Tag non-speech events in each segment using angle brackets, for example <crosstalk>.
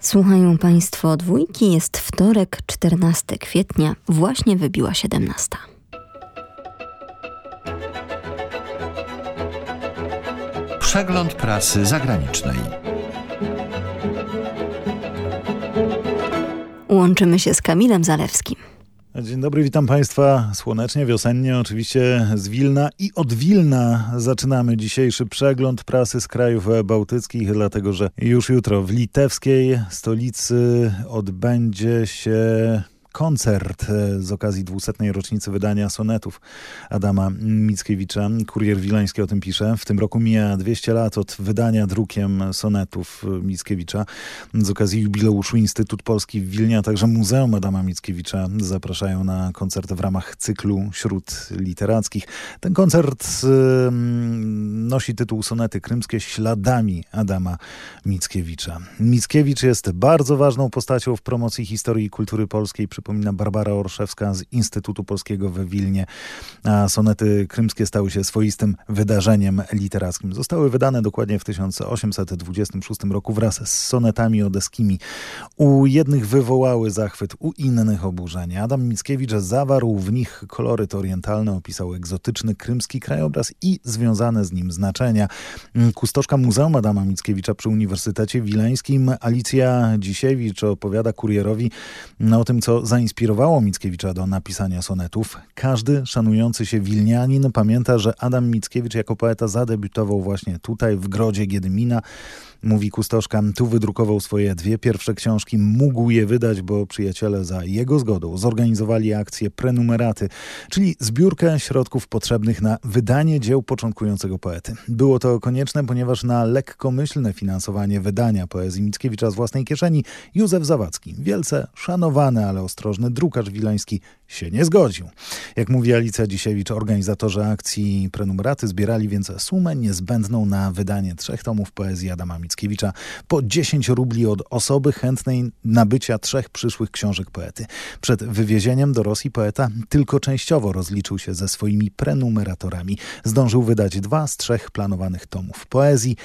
Słuchają Państwo dwójki, jest wtorek, 14 kwietnia, właśnie wybiła 17. Przegląd prasy zagranicznej. Łączymy się z Kamilem Zalewskim. Dzień dobry, witam Państwa słonecznie, wiosennie, oczywiście z Wilna i od Wilna zaczynamy dzisiejszy przegląd prasy z krajów bałtyckich, dlatego że już jutro w litewskiej stolicy odbędzie się koncert e, z okazji 200. rocznicy wydania sonetów Adama Mickiewicza. Kurier Wileński o tym pisze. W tym roku mija 200 lat od wydania drukiem sonetów Mickiewicza. Z okazji jubileuszu Instytut Polski w Wilnie, a także Muzeum Adama Mickiewicza zapraszają na koncert w ramach cyklu Śród Literackich. Ten koncert nosi tytuł Sonety Krymskie śladami Adama Mickiewicza. Mickiewicz jest bardzo ważną postacią w promocji historii i kultury polskiej przypomina Barbara Orszewska z Instytutu Polskiego we Wilnie. A sonety krymskie stały się swoistym wydarzeniem literackim. Zostały wydane dokładnie w 1826 roku wraz z sonetami odeskimi. U jednych wywołały zachwyt, u innych oburzenie. Adam Mickiewicz zawarł w nich koloryt orientalny, opisał egzotyczny krymski krajobraz i związane z nim znaczenia. Kustoszka Muzeum Adama Mickiewicza przy Uniwersytecie Wileńskim Alicja Dzisiewicz opowiada kurierowi o tym, co zainspirowało Mickiewicza do napisania sonetów. Każdy szanujący się Wilnianin pamięta, że Adam Mickiewicz jako poeta zadebiutował właśnie tutaj, w Grodzie Giedymina. Mówi kustoszka, tu wydrukował swoje dwie pierwsze książki, mógł je wydać, bo przyjaciele za jego zgodą zorganizowali akcję prenumeraty, czyli zbiórkę środków potrzebnych na wydanie dzieł początkującego poety. Było to konieczne, ponieważ na lekkomyślne finansowanie wydania poezji Mickiewicza z własnej kieszeni Józef Zawadzki, wielce szanowany, ale ostrożny drukarz wileński, się nie zgodził. Jak mówi Alicja Dzisiewicz, organizatorzy akcji prenumeraty zbierali więc sumę niezbędną na wydanie trzech tomów poezji Adama Mickiewicza po 10 rubli od osoby chętnej nabycia trzech przyszłych książek poety. Przed wywiezieniem do Rosji poeta tylko częściowo rozliczył się ze swoimi prenumeratorami. Zdążył wydać dwa z trzech planowanych tomów poezji.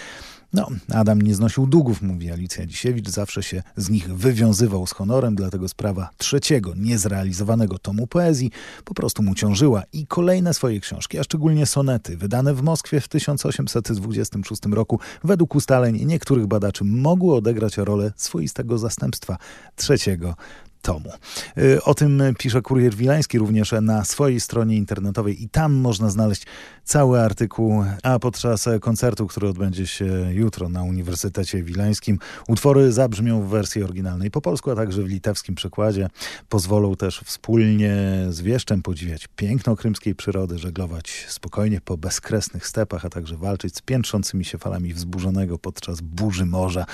No, Adam nie znosił długów, mówi Alicja Dzisiewicz, zawsze się z nich wywiązywał z honorem, dlatego sprawa trzeciego, niezrealizowanego tomu poezji po prostu mu ciążyła i kolejne swoje książki, a szczególnie sonety, wydane w Moskwie w 1826 roku, według ustaleń niektórych badaczy mogły odegrać rolę swoistego zastępstwa trzeciego tomu. Y, o tym pisze Kurier Wilański również na swojej stronie internetowej i tam można znaleźć cały artykuł, a podczas koncertu, który odbędzie się jutro na Uniwersytecie Wileńskim, utwory zabrzmią w wersji oryginalnej po polsku, a także w litewskim przekładzie. Pozwolą też wspólnie z wieszczem podziwiać piękno krymskiej przyrody, żeglować spokojnie po bezkresnych stepach, a także walczyć z piętrzącymi się falami wzburzonego podczas burzy morza.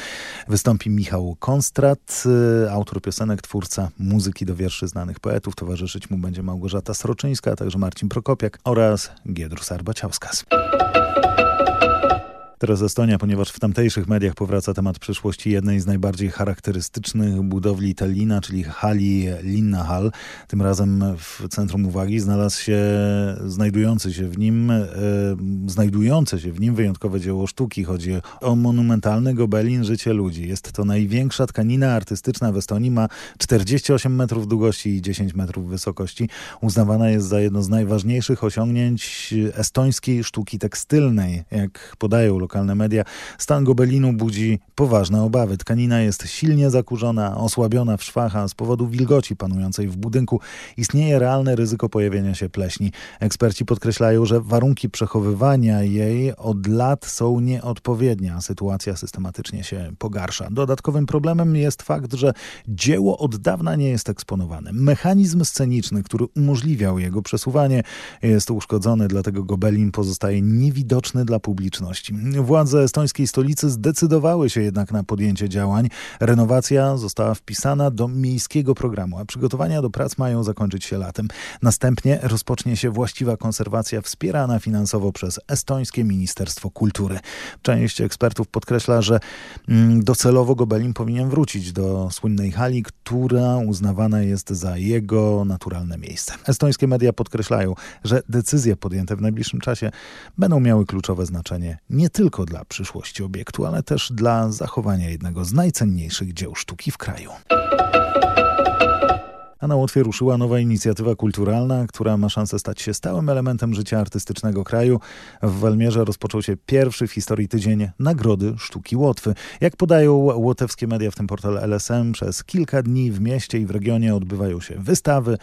Wystąpi Michał Konstrat, y, autor piosenek, twórca muzyki do wierszy znanych poetów. Towarzyszyć mu będzie Małgorzata Sroczyńska, a także Marcin Prokopiak oraz Giedrus Arbaciauskas. Teraz Estonia, ponieważ w tamtejszych mediach powraca temat przyszłości jednej z najbardziej charakterystycznych budowli Tallina, czyli hali Linnahal. Tym razem w centrum uwagi znalazł się znajdujący się w nim, e, znajdujące się w nim wyjątkowe dzieło sztuki. Chodzi o monumentalny gobelin Życie ludzi. Jest to największa tkanina artystyczna w Estonii, ma 48 metrów długości i 10 metrów wysokości. Uznawana jest za jedno z najważniejszych osiągnięć estońskiej sztuki tekstylnej, jak podają lokalne media, stan gobelinu budzi poważne obawy. Tkanina jest silnie zakurzona, osłabiona w szwach, a z powodu wilgoci panującej w budynku istnieje realne ryzyko pojawienia się pleśni. Eksperci podkreślają, że warunki przechowywania jej od lat są nieodpowiednie, a sytuacja systematycznie się pogarsza. Dodatkowym problemem jest fakt, że dzieło od dawna nie jest eksponowane. Mechanizm sceniczny, który umożliwiał jego przesuwanie jest uszkodzony, dlatego gobelin pozostaje niewidoczny dla publiczności. Władze estońskiej stolicy zdecydowały się jednak na podjęcie działań. Renowacja została wpisana do miejskiego programu, a przygotowania do prac mają zakończyć się latem. Następnie rozpocznie się właściwa konserwacja wspierana finansowo przez estońskie Ministerstwo Kultury. Część ekspertów podkreśla, że mm, docelowo Gobelin powinien wrócić do słynnej hali, która uznawana jest za jego naturalne miejsce. Estońskie media podkreślają, że decyzje podjęte w najbliższym czasie będą miały kluczowe znaczenie nie tylko tylko dla przyszłości obiektu, ale też dla zachowania jednego z najcenniejszych dzieł sztuki w kraju. A na Łotwie ruszyła nowa inicjatywa kulturalna, która ma szansę stać się stałym elementem życia artystycznego kraju. W Walmierze rozpoczął się pierwszy w historii tydzień Nagrody Sztuki Łotwy. Jak podają łotewskie media, w tym portal LSM, przez kilka dni w mieście i w regionie odbywają się wystawy,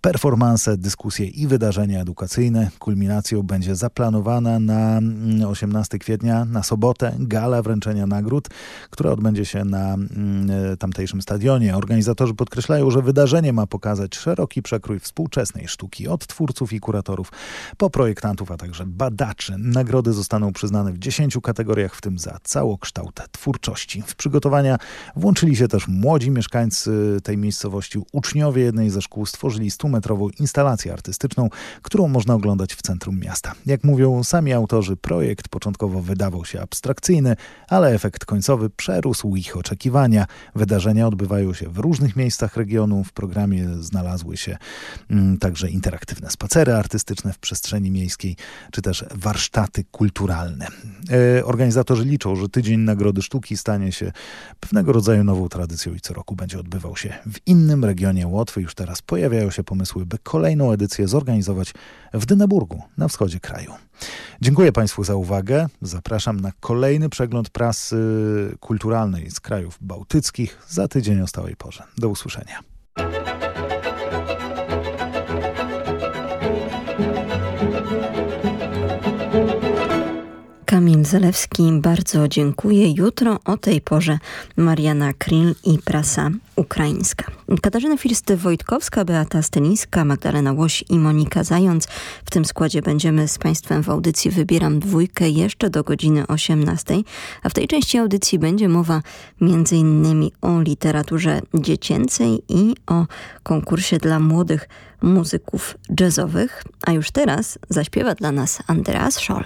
performanse, dyskusje i wydarzenia edukacyjne. Kulminacją będzie zaplanowana na 18 kwietnia, na sobotę, gala wręczenia nagród, która odbędzie się na mm, tamtejszym stadionie. Organizatorzy podkreślają, że wydarzenie ma pokazać szeroki przekrój współczesnej sztuki, od twórców i kuratorów po projektantów, a także badaczy. Nagrody zostaną przyznane w 10 kategoriach, w tym za całokształt twórczości. W przygotowania włączyli się też młodzi mieszkańcy tej miejscowości. Uczniowie jednej ze szkół stworzyli 100-metrową instalację artystyczną, którą można oglądać w centrum miasta. Jak mówią sami autorzy, projekt początkowo wydawał się abstrakcyjny, ale efekt końcowy przerósł ich oczekiwania. Wydarzenia odbywają się w różnych miejscach regionu. W programie programie znalazły się mm, także interaktywne spacery artystyczne w przestrzeni miejskiej, czy też warsztaty kulturalne. E, organizatorzy liczą, że Tydzień Nagrody Sztuki stanie się pewnego rodzaju nową tradycją i co roku będzie odbywał się w innym regionie Łotwy. Już teraz pojawiają się pomysły, by kolejną edycję zorganizować w Dyneburgu, na wschodzie kraju. Dziękuję Państwu za uwagę. Zapraszam na kolejny przegląd prasy kulturalnej z krajów bałtyckich za tydzień o stałej porze. Do usłyszenia. Kamil Zalewski, bardzo dziękuję. Jutro o tej porze Mariana Kryl i prasa ukraińska. Katarzyna First-Wojtkowska, Beata Styniska, Magdalena Łoś i Monika Zając. W tym składzie będziemy z Państwem w audycji Wybieram Dwójkę jeszcze do godziny 18, a w tej części audycji będzie mowa m.in. o literaturze dziecięcej i o konkursie dla młodych muzyków jazzowych. A już teraz zaśpiewa dla nas Andreas Scholl.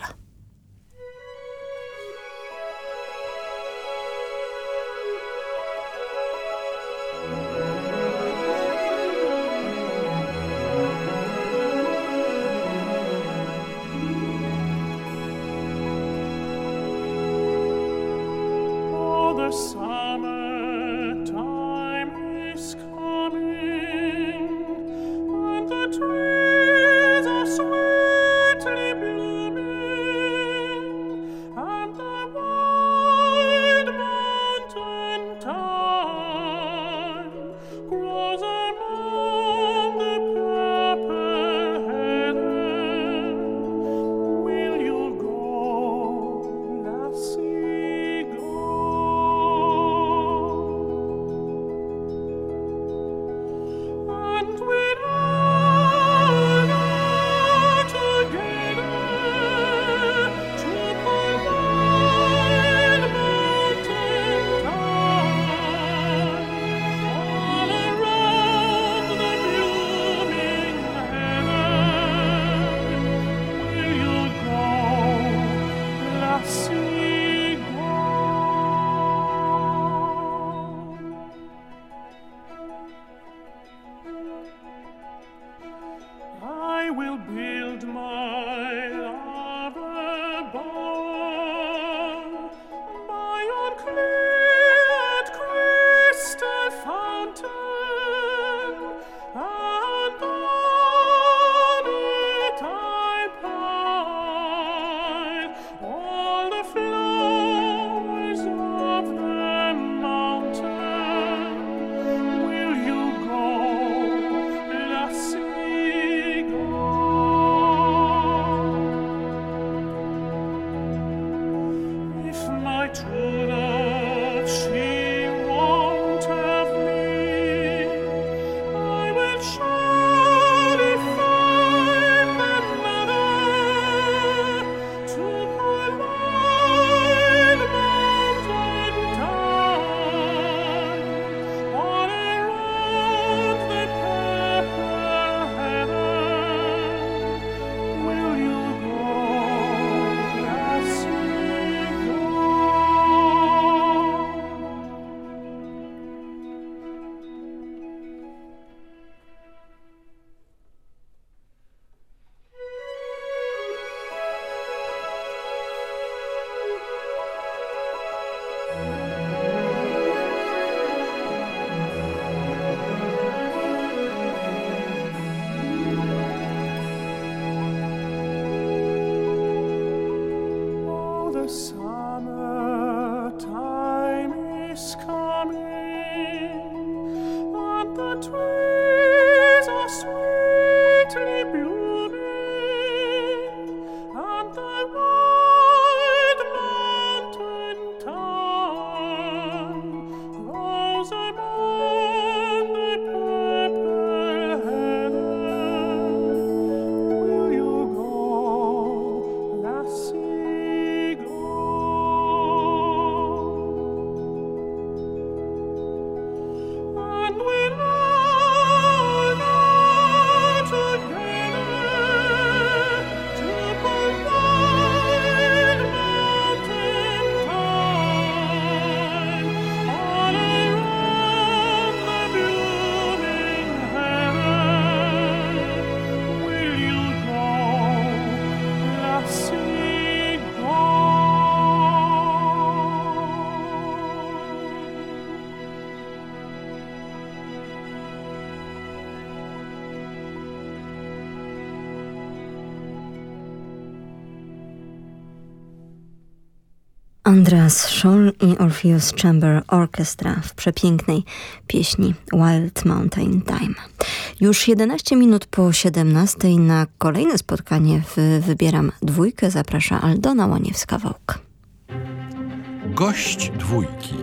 Andreas Scholl i Orpheus Chamber Orchestra w przepięknej pieśni Wild Mountain Time. Już 11 minut po 17 na kolejne spotkanie w Wybieram Dwójkę zaprasza Aldona Łaniewska-Wołk. Gość dwójki.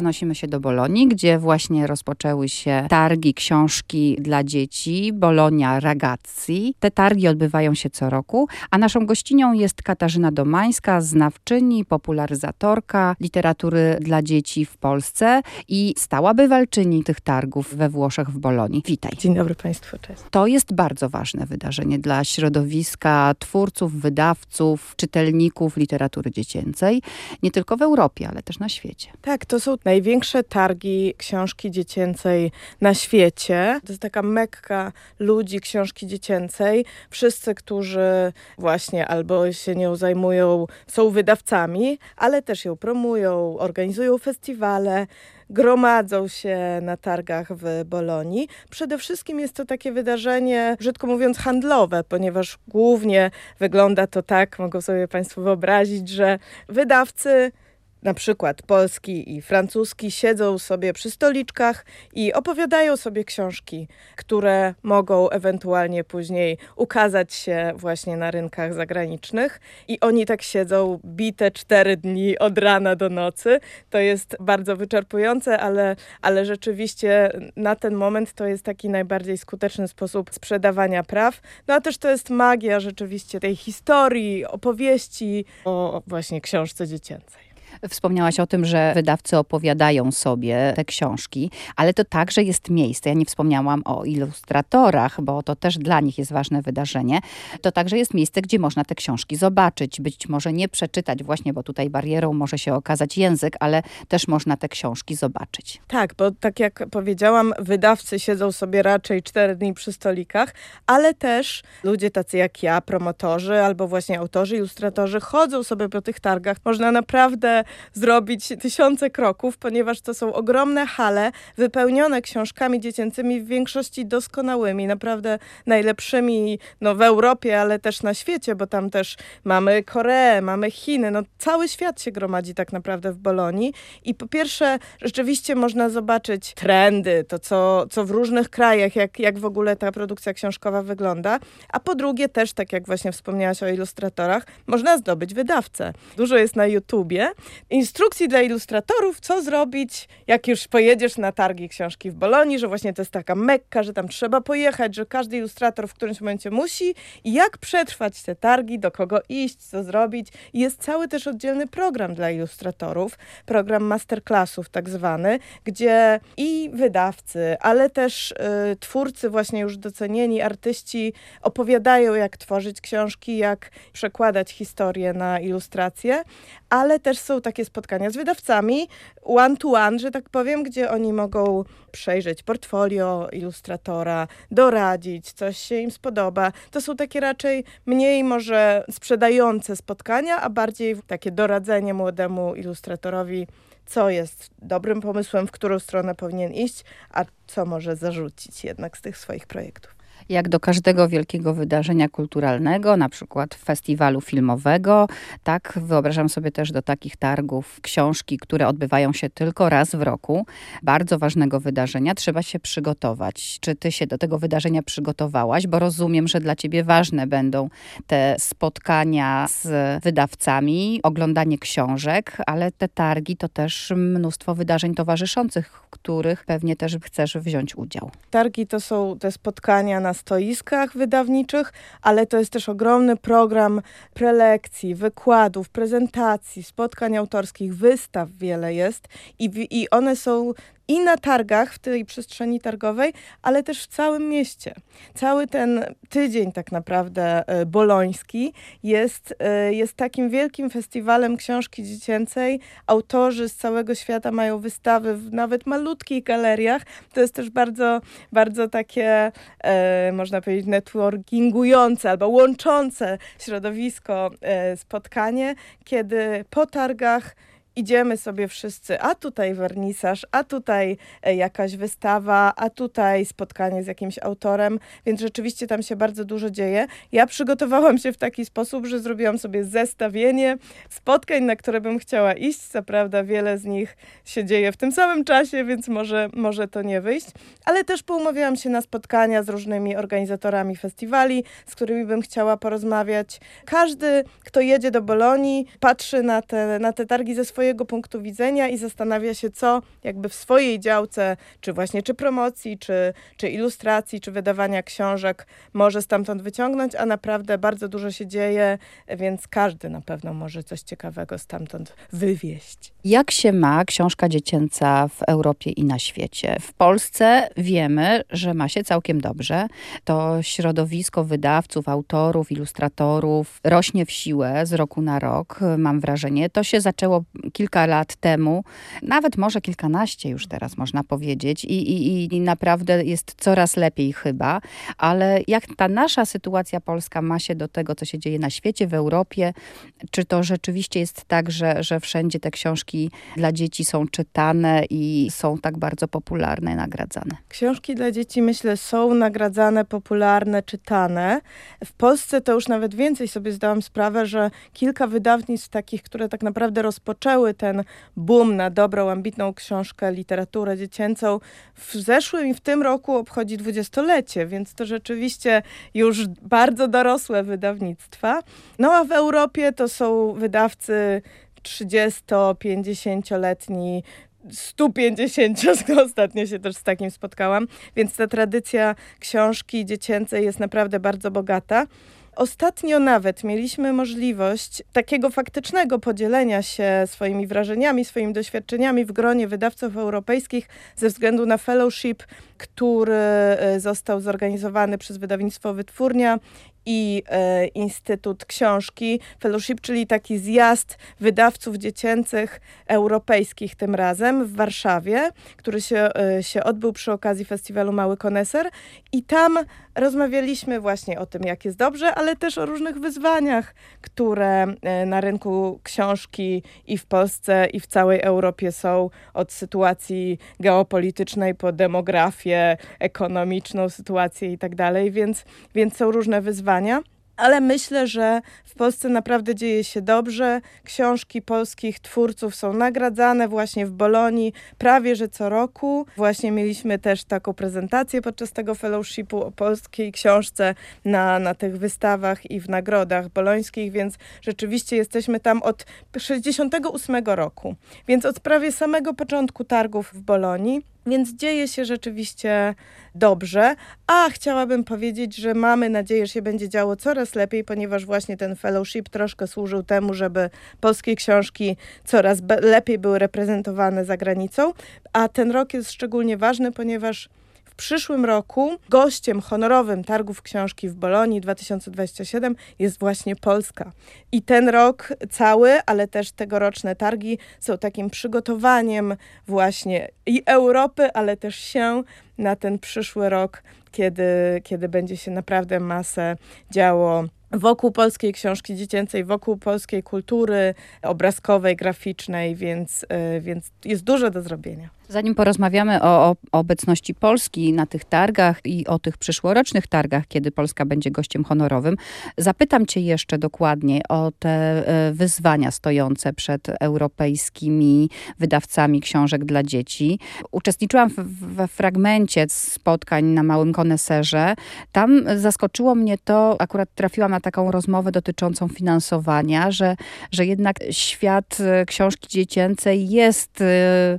Przenosimy się do Bolonii, gdzie właśnie rozpoczęły się targi książki dla dzieci Bolonia Ragazzi. Te targi odbywają się co roku, a naszą gościnią jest Katarzyna Domańska, znawczyni, popularyzatorka literatury dla dzieci w Polsce i stała bywalczyni tych targów we Włoszech w Bolonii. Witaj. Dzień dobry Państwu, cześć. To jest bardzo ważne wydarzenie dla środowiska twórców, wydawców, czytelników literatury dziecięcej, nie tylko w Europie, ale też na świecie. Tak, to są największe targi książki dziecięcej na świecie. To jest taka mekka ludzi książki dziecięcej. Wszyscy, którzy właśnie albo się nią zajmują, są wydawcami, ale też ją promują, organizują festiwale gromadzą się na targach w Bolonii. Przede wszystkim jest to takie wydarzenie, brzydko mówiąc, handlowe, ponieważ głównie wygląda to tak, mogą sobie Państwo wyobrazić, że wydawcy na przykład polski i francuski siedzą sobie przy stoliczkach i opowiadają sobie książki, które mogą ewentualnie później ukazać się właśnie na rynkach zagranicznych. I oni tak siedzą bite cztery dni od rana do nocy. To jest bardzo wyczerpujące, ale, ale rzeczywiście na ten moment to jest taki najbardziej skuteczny sposób sprzedawania praw. No a też to jest magia rzeczywiście tej historii, opowieści o właśnie książce dziecięcej. Wspomniałaś o tym, że wydawcy opowiadają sobie te książki, ale to także jest miejsce. Ja nie wspomniałam o ilustratorach, bo to też dla nich jest ważne wydarzenie. To także jest miejsce, gdzie można te książki zobaczyć, być może nie przeczytać właśnie, bo tutaj barierą może się okazać język, ale też można te książki zobaczyć. Tak, bo tak jak powiedziałam, wydawcy siedzą sobie raczej cztery dni przy stolikach, ale też ludzie tacy jak ja, promotorzy albo właśnie autorzy, ilustratorzy chodzą sobie po tych targach. Można naprawdę zrobić tysiące kroków, ponieważ to są ogromne hale wypełnione książkami dziecięcymi, w większości doskonałymi, naprawdę najlepszymi no, w Europie, ale też na świecie, bo tam też mamy Koreę, mamy Chiny, no cały świat się gromadzi tak naprawdę w Bolonii. I po pierwsze rzeczywiście można zobaczyć trendy, to co, co w różnych krajach, jak, jak w ogóle ta produkcja książkowa wygląda, a po drugie też, tak jak właśnie wspomniałaś o ilustratorach, można zdobyć wydawcę. Dużo jest na YouTubie instrukcji dla ilustratorów, co zrobić, jak już pojedziesz na targi książki w Bolonii, że właśnie to jest taka mekka, że tam trzeba pojechać, że każdy ilustrator w którymś momencie musi i jak przetrwać te targi, do kogo iść, co zrobić. I jest cały też oddzielny program dla ilustratorów, program masterclassów tak zwany, gdzie i wydawcy, ale też y, twórcy właśnie już docenieni, artyści opowiadają, jak tworzyć książki, jak przekładać historię na ilustracje, ale też są takie spotkania z wydawcami, one to one, że tak powiem, gdzie oni mogą przejrzeć portfolio ilustratora, doradzić, coś się im spodoba. To są takie raczej mniej może sprzedające spotkania, a bardziej takie doradzenie młodemu ilustratorowi, co jest dobrym pomysłem, w którą stronę powinien iść, a co może zarzucić jednak z tych swoich projektów. Jak do każdego wielkiego wydarzenia kulturalnego, na przykład festiwalu filmowego, tak wyobrażam sobie też do takich targów książki, które odbywają się tylko raz w roku. Bardzo ważnego wydarzenia, trzeba się przygotować. Czy ty się do tego wydarzenia przygotowałaś? Bo rozumiem, że dla ciebie ważne będą te spotkania z wydawcami, oglądanie książek, ale te targi to też mnóstwo wydarzeń towarzyszących, w których pewnie też chcesz wziąć udział. Targi to są te spotkania na stoiskach wydawniczych, ale to jest też ogromny program prelekcji, wykładów, prezentacji, spotkań autorskich, wystaw wiele jest i, i one są i na targach, w tej przestrzeni targowej, ale też w całym mieście. Cały ten tydzień tak naprawdę e, boloński jest, e, jest takim wielkim festiwalem książki dziecięcej. Autorzy z całego świata mają wystawy w nawet malutkich galeriach. To jest też bardzo, bardzo takie, e, można powiedzieć, networkingujące albo łączące środowisko spotkanie, kiedy po targach idziemy sobie wszyscy, a tutaj wernisaż, a tutaj e, jakaś wystawa, a tutaj spotkanie z jakimś autorem, więc rzeczywiście tam się bardzo dużo dzieje. Ja przygotowałam się w taki sposób, że zrobiłam sobie zestawienie spotkań, na które bym chciała iść. Co prawda wiele z nich się dzieje w tym samym czasie, więc może, może to nie wyjść, ale też poumawiałam się na spotkania z różnymi organizatorami festiwali, z którymi bym chciała porozmawiać. Każdy, kto jedzie do Bolonii, patrzy na te, na te targi ze swojego swojego punktu widzenia i zastanawia się, co jakby w swojej działce, czy właśnie czy promocji, czy, czy ilustracji, czy wydawania książek może stamtąd wyciągnąć, a naprawdę bardzo dużo się dzieje, więc każdy na pewno może coś ciekawego stamtąd wywieźć. Jak się ma książka dziecięca w Europie i na świecie? W Polsce wiemy, że ma się całkiem dobrze. To środowisko wydawców, autorów, ilustratorów rośnie w siłę z roku na rok, mam wrażenie. To się zaczęło kilka lat temu, nawet może kilkanaście już teraz można powiedzieć i, i, i naprawdę jest coraz lepiej chyba, ale jak ta nasza sytuacja polska ma się do tego, co się dzieje na świecie, w Europie, czy to rzeczywiście jest tak, że, że wszędzie te książki dla dzieci są czytane i są tak bardzo popularne, nagradzane? Książki dla dzieci myślę są nagradzane, popularne, czytane. W Polsce to już nawet więcej sobie zdałam sprawę, że kilka wydawnictw takich, które tak naprawdę rozpoczęły ten boom na dobrą, ambitną książkę, literaturę dziecięcą w zeszłym i w tym roku obchodzi dwudziestolecie, więc to rzeczywiście już bardzo dorosłe wydawnictwa. No a w Europie to są wydawcy 30-50-letni 150 <laughs> ostatnio się też z takim spotkałam, więc ta tradycja książki dziecięcej jest naprawdę bardzo bogata. Ostatnio nawet mieliśmy możliwość takiego faktycznego podzielenia się swoimi wrażeniami, swoimi doświadczeniami w gronie wydawców europejskich ze względu na fellowship, który e, został zorganizowany przez wydawnictwo Wytwórnia i e, Instytut Książki Fellowship, czyli taki zjazd wydawców dziecięcych europejskich tym razem w Warszawie, który się, e, się odbył przy okazji festiwalu Mały Koneser. I tam rozmawialiśmy właśnie o tym, jak jest dobrze, ale też o różnych wyzwaniach, które e, na rynku książki i w Polsce i w całej Europie są od sytuacji geopolitycznej po demografię, ekonomiczną sytuację i tak dalej, więc, więc są różne wyzwania wyzwania, ale myślę, że w Polsce naprawdę dzieje się dobrze. Książki polskich twórców są nagradzane właśnie w Bolonii prawie że co roku. Właśnie mieliśmy też taką prezentację podczas tego fellowshipu o polskiej książce na, na tych wystawach i w nagrodach bolońskich, więc rzeczywiście jesteśmy tam od 68 roku, więc od prawie samego początku targów w Bolonii. Więc dzieje się rzeczywiście dobrze, a chciałabym powiedzieć, że mamy nadzieję, że się będzie działo coraz lepiej, ponieważ właśnie ten fellowship troszkę służył temu, żeby polskie książki coraz lepiej były reprezentowane za granicą, a ten rok jest szczególnie ważny, ponieważ przyszłym roku gościem honorowym Targów Książki w Bolonii 2027 jest właśnie Polska. I ten rok cały, ale też tegoroczne targi są takim przygotowaniem właśnie i Europy, ale też się na ten przyszły rok, kiedy, kiedy będzie się naprawdę masę działo wokół polskiej książki dziecięcej, wokół polskiej kultury obrazkowej, graficznej, więc, e, więc jest dużo do zrobienia. Zanim porozmawiamy o, o, obecności Polski na tych targach i o tych przyszłorocznych targach, kiedy Polska będzie gościem honorowym, zapytam Cię jeszcze dokładnie o te e, wyzwania stojące przed europejskimi wydawcami książek dla dzieci. Uczestniczyłam we fragmencie spotkań na Małym Koneserze. Tam zaskoczyło mnie to, akurat trafiłam na taką rozmowę dotyczącą finansowania, że, że jednak świat e, książki dziecięcej jest e,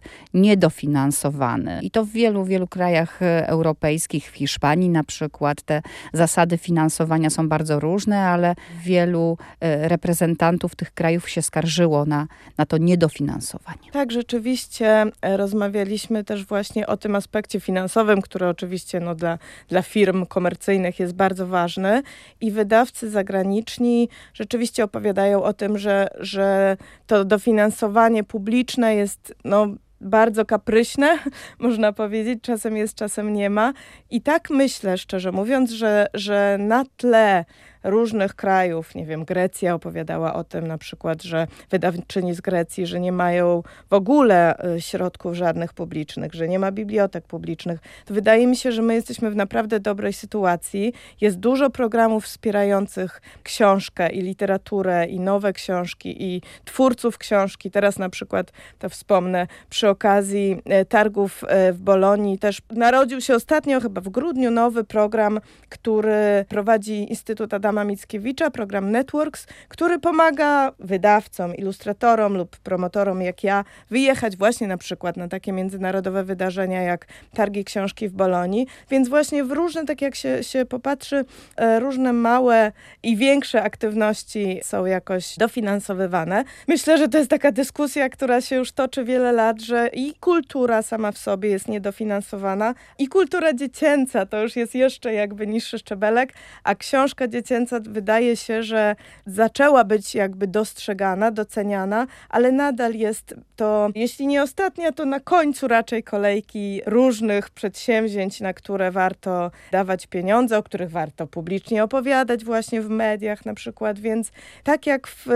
niedofinansowany. I to w wielu, wielu krajach e, europejskich, w Hiszpanii na przykład, te zasady finansowania są bardzo różne, ale wielu reprezentantów tych krajów się skarżyło na, na to niedofinansowanie. Tak, rzeczywiście rozmawialiśmy też właśnie o tym aspekcie finansowym, który oczywiście no, dla, dla firm komercyjnych jest bardzo ważny i wydawcy zagraniczni rzeczywiście opowiadają o tym, że, że to dofinansowanie publiczne jest no, bardzo kapryśne, <laughs> można powiedzieć, czasem jest, czasem nie ma. I tak myślę, szczerze mówiąc, że, że na tle różnych krajów, nie wiem, Grecja opowiadała o tym na przykład, że wydawczyni z Grecji, że nie mają w ogóle y, środków żadnych publicznych, że nie ma bibliotek publicznych. To wydaje mi się, że my jesteśmy w naprawdę dobrej sytuacji. Jest dużo programów wspierających książkę i literaturę i nowe książki i twórców książki. Teraz na przykład, to wspomnę, przy okazji y, targów y, w Bolonii też narodził się ostatnio, chyba w grudniu, nowy program, który prowadzi Instytut Adama Adama Mickiewicza, program Networks, który pomaga wydawcom, ilustratorom lub promotorom jak ja wyjechać właśnie na przykład na takie międzynarodowe wydarzenia jak Targi Książki w Bolonii. Więc właśnie w różne, tak jak się, się popatrzy, e, różne małe i większe aktywności są jakoś dofinansowywane. Myślę, że to jest taka dyskusja, która się już toczy wiele lat, że i kultura sama w sobie jest niedofinansowana, i kultura dziecięca to już jest jeszcze jakby niższy szczebelek, a książka dziecięca wydaje się, że zaczęła być jakby dostrzegana, doceniana, ale nadal jest to, jeśli nie ostatnia, to na końcu raczej kolejki różnych przedsięwzięć, na które warto dawać pieniądze, o których warto publicznie opowiadać właśnie w mediach na przykład, więc tak jak w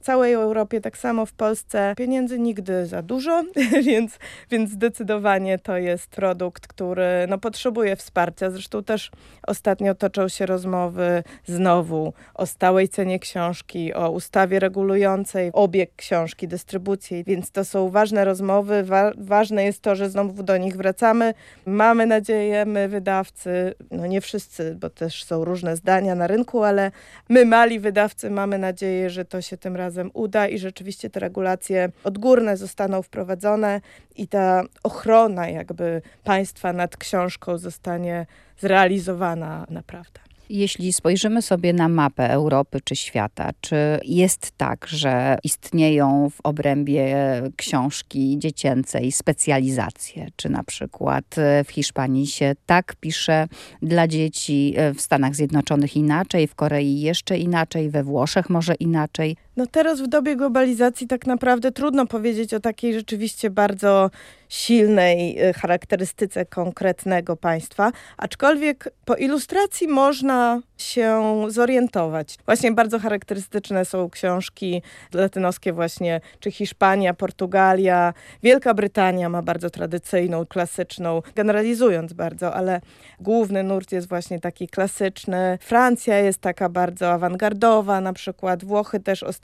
całej Europie, tak samo w Polsce pieniędzy nigdy za dużo, <laughs> więc, więc zdecydowanie to jest produkt, który no, potrzebuje wsparcia. Zresztą też ostatnio toczą się rozmowy znowu o stałej cenie książki, o ustawie regulującej obieg książki, dystrybucję, więc to są ważne rozmowy. Wa ważne jest to, że znowu do nich wracamy. Mamy nadzieję, my wydawcy, no nie wszyscy, bo też są różne zdania na rynku, ale my mali wydawcy mamy nadzieję, że to się tym razem uda i rzeczywiście te regulacje odgórne zostaną wprowadzone i ta ochrona jakby państwa nad książką zostanie zrealizowana naprawdę. Jeśli spojrzymy sobie na mapę Europy czy świata, czy jest tak, że istnieją w obrębie książki dziecięcej specjalizacje? Czy na przykład w Hiszpanii się tak pisze dla dzieci, w Stanach Zjednoczonych inaczej, w Korei jeszcze inaczej, we Włoszech może inaczej? No teraz w dobie globalizacji tak naprawdę trudno powiedzieć o takiej rzeczywiście bardzo silnej y, charakterystyce konkretnego państwa, aczkolwiek po ilustracji można się zorientować. Właśnie bardzo charakterystyczne są książki latynoskie właśnie, czy Hiszpania, Portugalia, Wielka Brytania ma bardzo tradycyjną, klasyczną, generalizując bardzo, ale główny nurt jest właśnie taki klasyczny. Francja jest taka bardzo awangardowa, na przykład Włochy też ostatnio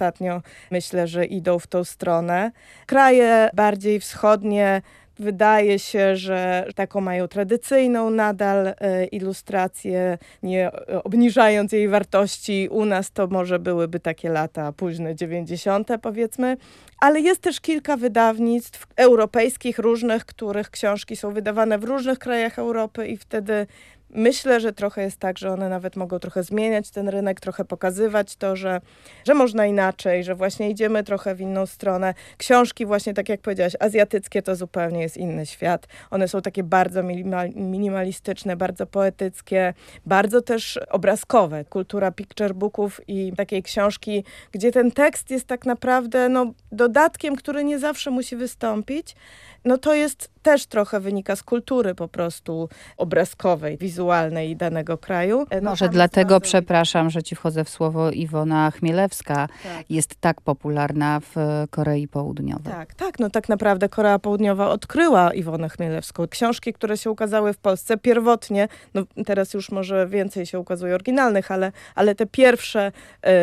myślę, że idą w tą stronę. Kraje bardziej wschodnie Wydaje się, że taką mają tradycyjną nadal e, ilustrację, nie obniżając jej wartości. U nas to może byłyby takie lata późne 90. powiedzmy, ale jest też kilka wydawnictw europejskich różnych, których książki są wydawane w różnych krajach Europy i wtedy Myślę, że trochę jest tak, że one nawet mogą trochę zmieniać ten rynek, trochę pokazywać to, że, że można inaczej, że właśnie idziemy trochę w inną stronę. Książki właśnie, tak jak powiedziałaś, azjatyckie to zupełnie jest inny świat. One są takie bardzo minimalistyczne, bardzo poetyckie, bardzo też obrazkowe. Kultura picture booków i takiej książki, gdzie ten tekst jest tak naprawdę no, dodatkiem, który nie zawsze musi wystąpić, no to jest też trochę wynika z kultury po prostu obrazkowej, wizualnej wizualnej danego kraju. No Może dlatego, przepraszam, że ci wchodzę w słowo, Iwona Chmielewska tak. jest tak popularna w Korei Południowej. Tak, tak. No tak naprawdę Korea Południowa odkryła Iwonę Chmielewską. Książki, które się ukazały w Polsce pierwotnie, no teraz już może więcej się ukazuje oryginalnych, ale, ale te pierwsze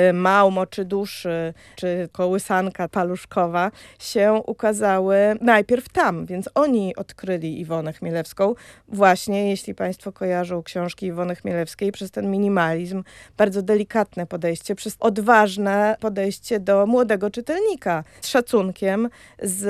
y, Małmo, czy Duszy, czy Kołysanka Paluszkowa się ukazały najpierw tam, więc oni odkryli Iwonę Chmielewską właśnie, jeśli Państwo kojarzą książki Iwony Chmielewskiej, przez ten minimalizm, bardzo delikatne podejście, przez odważne podejście do młodego czytelnika, z szacunkiem, z,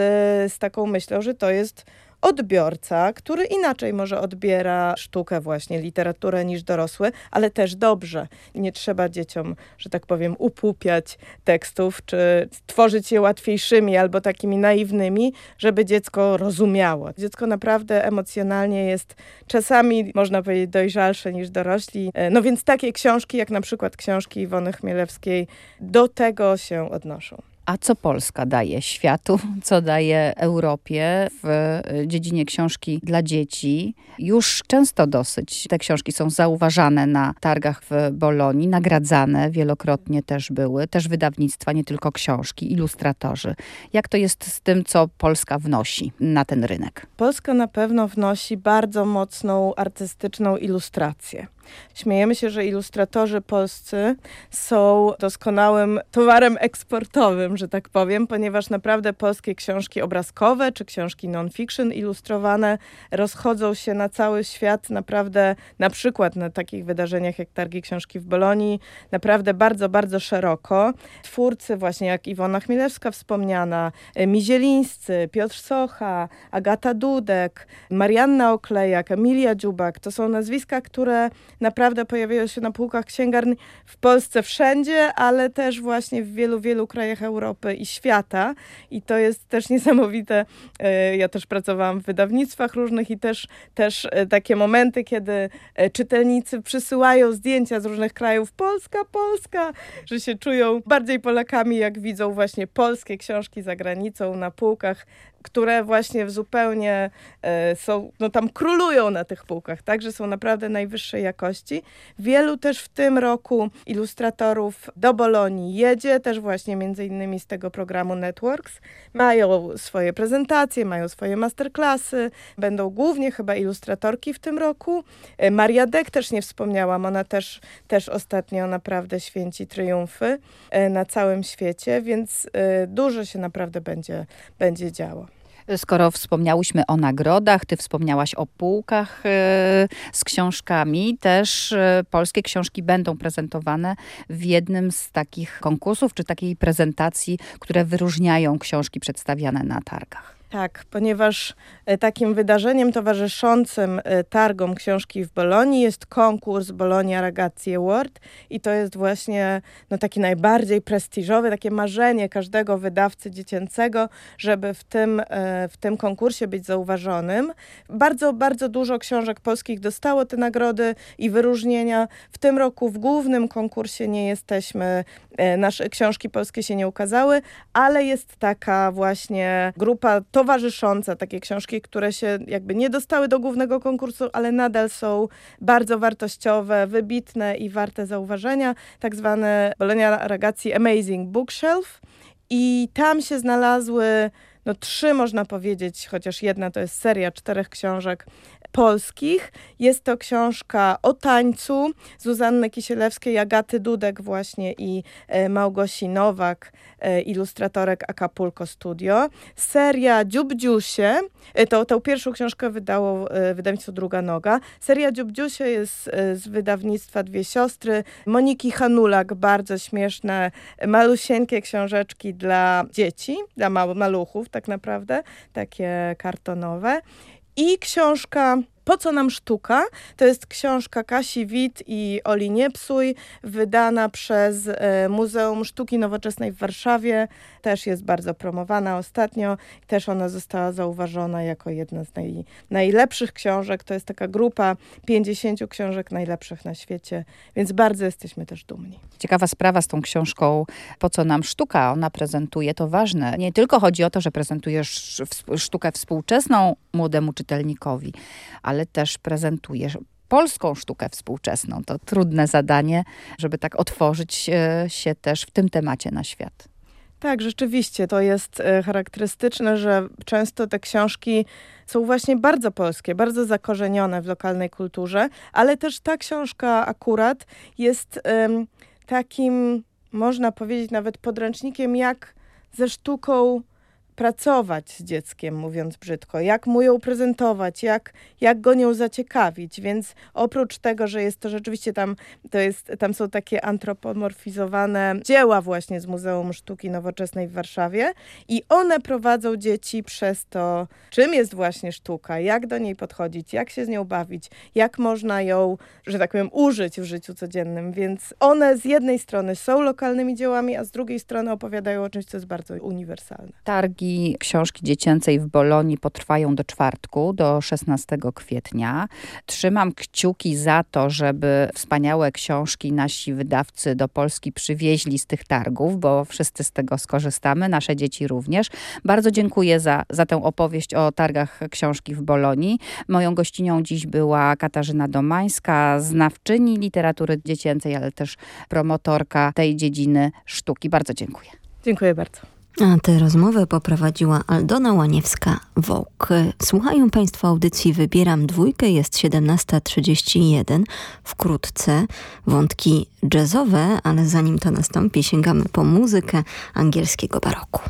z taką myślą, że to jest odbiorca, który inaczej może odbiera sztukę właśnie, literaturę niż dorosły, ale też dobrze. Nie trzeba dzieciom, że tak powiem, upupiać tekstów, czy tworzyć je łatwiejszymi albo takimi naiwnymi, żeby dziecko rozumiało. Dziecko naprawdę emocjonalnie jest czasami, można powiedzieć, dojrzalsze niż dorośli. E, no więc takie książki, jak na przykład książki Iwony Chmielewskiej, do tego się odnoszą. A co Polska daje światu, co daje Europie w dziedzinie książki dla dzieci? Już często dosyć te książki są zauważane na targach w Bolonii, nagradzane wielokrotnie też były, też wydawnictwa, nie tylko książki, ilustratorzy. Jak to jest z tym, co Polska wnosi na ten rynek? Polska na pewno wnosi bardzo mocną artystyczną ilustrację. Śmiejemy się, że ilustratorzy polscy są doskonałym towarem eksportowym, że tak powiem, ponieważ naprawdę polskie książki obrazkowe czy książki non-fiction ilustrowane rozchodzą się na cały świat naprawdę, na przykład na takich wydarzeniach jak Targi Książki w Bolonii, naprawdę bardzo, bardzo szeroko. Twórcy właśnie jak Iwona Chmielewska wspomniana, e, Mizielińscy, Piotr Socha, Agata Dudek, Marianna Oklejak, Emilia Dziubak, to są nazwiska, które naprawdę pojawiają się na półkach księgarni w Polsce wszędzie, ale też właśnie w wielu, wielu krajach Europy i świata. I to jest też <laughs> niesamowite. E, ja też pracowałam w wydawnictwach różnych i też, też e, takie momenty, kiedy e, czytelnicy przysyłają zdjęcia z różnych krajów. Polska, Polska, że się czują bardziej Polakami, jak widzą właśnie polskie książki za granicą na półkach które właśnie w zupełnie e, są, no tam królują na tych półkach, także są naprawdę najwyższej jakości. Wielu też w tym roku ilustratorów do Bolonii jedzie, też właśnie między innymi z tego programu Networks. Mają swoje prezentacje, mają swoje masterclassy, będą głównie chyba ilustratorki w tym roku. E, Maria Dek też nie wspomniałam, ona też, też ostatnio naprawdę święci triumfy e, na całym świecie, więc dużo się naprawdę będzie, będzie działo. Skoro wspomniałyśmy o nagrodach, ty wspomniałaś o półkach e, z książkami, też e, polskie książki będą prezentowane w jednym z takich konkursów, czy takiej prezentacji, które wyróżniają książki przedstawiane na targach. Tak, ponieważ e, takim wydarzeniem towarzyszącym e, targom książki w Bolonii jest konkurs Bologna Ragazzi Award i to jest właśnie no, taki najbardziej prestiżowy, takie marzenie każdego wydawcy dziecięcego, żeby w tym, e, w tym konkursie być zauważonym. Bardzo, bardzo dużo książek polskich dostało te nagrody i wyróżnienia. W tym roku w głównym konkursie nie jesteśmy, nasze książki polskie się nie ukazały, ale jest taka właśnie grupa towarzyszące takie książki, które się jakby nie dostały do głównego konkursu, ale nadal są bardzo wartościowe, wybitne i warte zauważenia, tak zwane Bologna Ragazzi Amazing Bookshelf. I tam się znalazły no trzy można powiedzieć, chociaż jedna to jest seria czterech książek polskich. Jest to książka o tańcu Zuzanny Kisielewskiej, Agaty Dudek właśnie i e, Małgosi Nowak, e, ilustratorek Acapulco Studio. Seria Dziubdziusie, e, to, tą pierwszą książkę wydało wydawnictwo Druga Noga. Seria Dziubdziusie jest z wydawnictwa Dwie Siostry. Moniki Hanulak, bardzo śmieszne, malusieńkie książeczki dla dzieci, dla maluchów tak naprawdę, takie kartonowe. I książka po co nam sztuka? To jest książka Kasi Wit i Oli Niepsuj, wydana przez e, Muzeum Sztuki Nowoczesnej w Warszawie. Też jest bardzo promowana ostatnio. Też ona została zauważona jako jedna z naj, najlepszych książek. To jest taka grupa 50 książek najlepszych na świecie, więc bardzo jesteśmy też dumni. Ciekawa sprawa z tą książką Po co nam sztuka? Ona prezentuje, to ważne. Nie tylko chodzi o to, że prezentujesz sztukę współczesną młodemu czytelnikowi, ale ale też prezentujesz polską sztukę współczesną. To trudne zadanie, żeby tak otworzyć e, się też w tym temacie na świat. Tak, rzeczywiście to jest e, charakterystyczne, że często te książki są właśnie bardzo polskie, bardzo zakorzenione w lokalnej kulturze, ale też ta książka akurat jest takim, można powiedzieć, nawet podręcznikiem, jak ze sztuką pracować z dzieckiem, mówiąc brzydko, jak mu ją prezentować, jak, jak go nią zaciekawić. Więc oprócz tego, że jest to rzeczywiście tam, to jest, tam są takie antropomorfizowane dzieła właśnie z Muzeum Sztuki Nowoczesnej w Warszawie i one prowadzą dzieci przez to, czym jest właśnie sztuka, jak do niej podchodzić, jak się z nią bawić, jak można ją, że tak powiem, użyć w życiu codziennym. Więc one z jednej strony są lokalnymi dziełami, a z drugiej strony opowiadają o czymś, co jest bardzo uniwersalne. Targi targi książki dziecięcej w Bolonii potrwają do czwartku, do 16 kwietnia. Trzymam kciuki za to, żeby wspaniałe książki nasi wydawcy do Polski przywieźli z tych targów, bo wszyscy z tego skorzystamy, nasze dzieci również. Bardzo dziękuję za, za tę opowieść o targach książki w Bolonii. Moją gościnią dziś była Katarzyna Domańska, znawczyni literatury dziecięcej, ale też promotorka tej dziedziny sztuki. Bardzo dziękuję. Dziękuję bardzo. A tę rozmowę poprowadziła Aldona Łaniewska-Wołk. Słuchają Państwo audycji Wybieram Dwójkę, jest 17.31. Wkrótce wątki jazzowe, ale zanim to nastąpi, sięgamy po muzykę angielskiego baroku.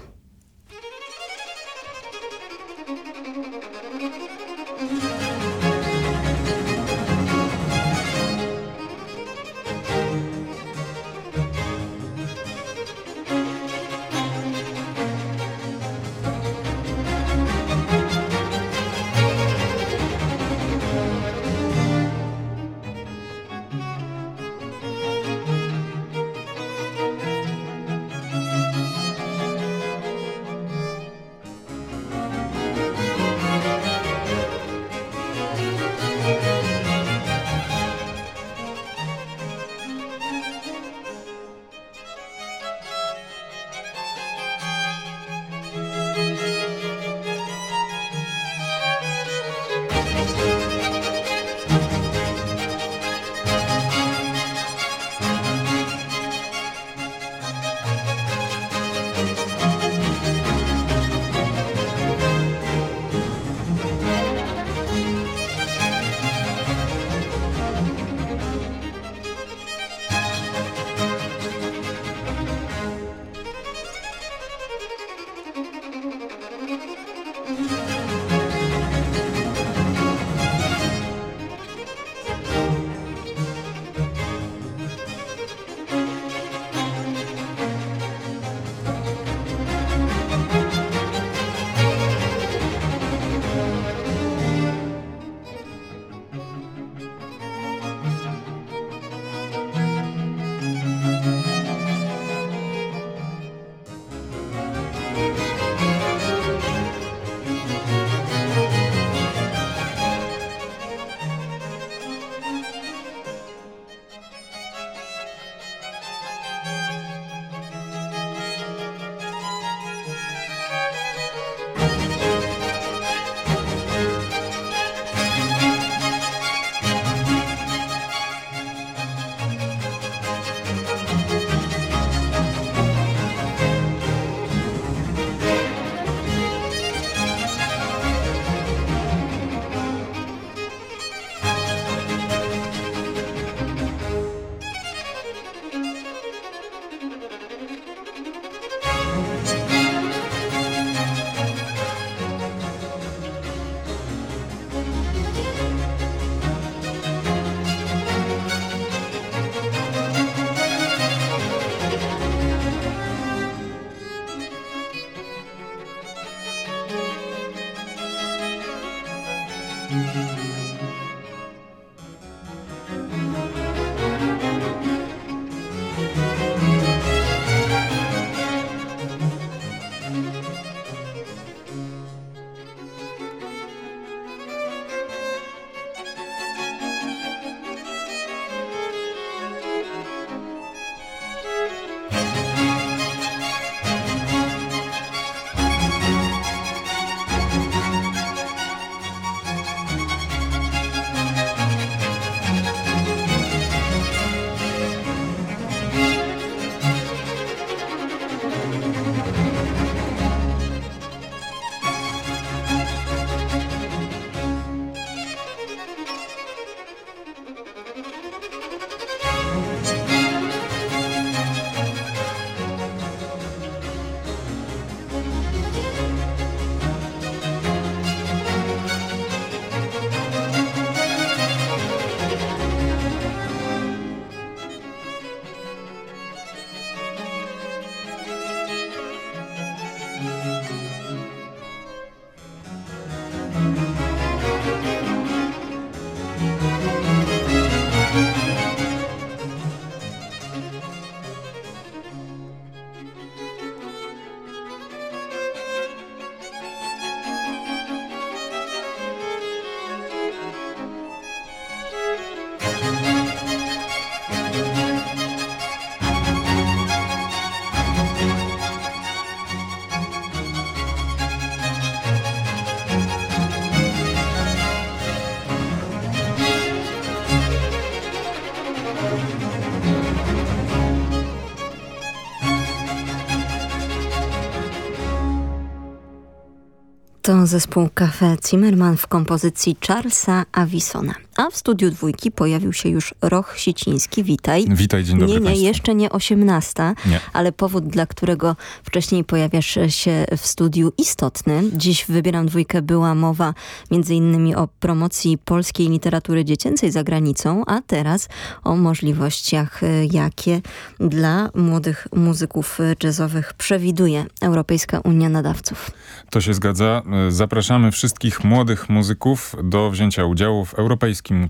To zespół Cafe Zimmerman w kompozycji Charlesa Avisona. A w studiu dwójki pojawił się już Roch Siciński. Witaj. Witaj, dzień dobry Nie, nie, Państwu. jeszcze nie osiemnasta, Nie. ale powód, dla którego wcześniej pojawiasz się w studiu istotny. Dziś Wybieram Dwójkę była mowa między innymi o promocji polskiej literatury dziecięcej za granicą, a teraz o możliwościach, y, jakie dla młodych muzyków jazzowych przewiduje Europejska Unia Nadawców. To się zgadza. Zapraszamy wszystkich młodych muzyków do wzięcia udziału w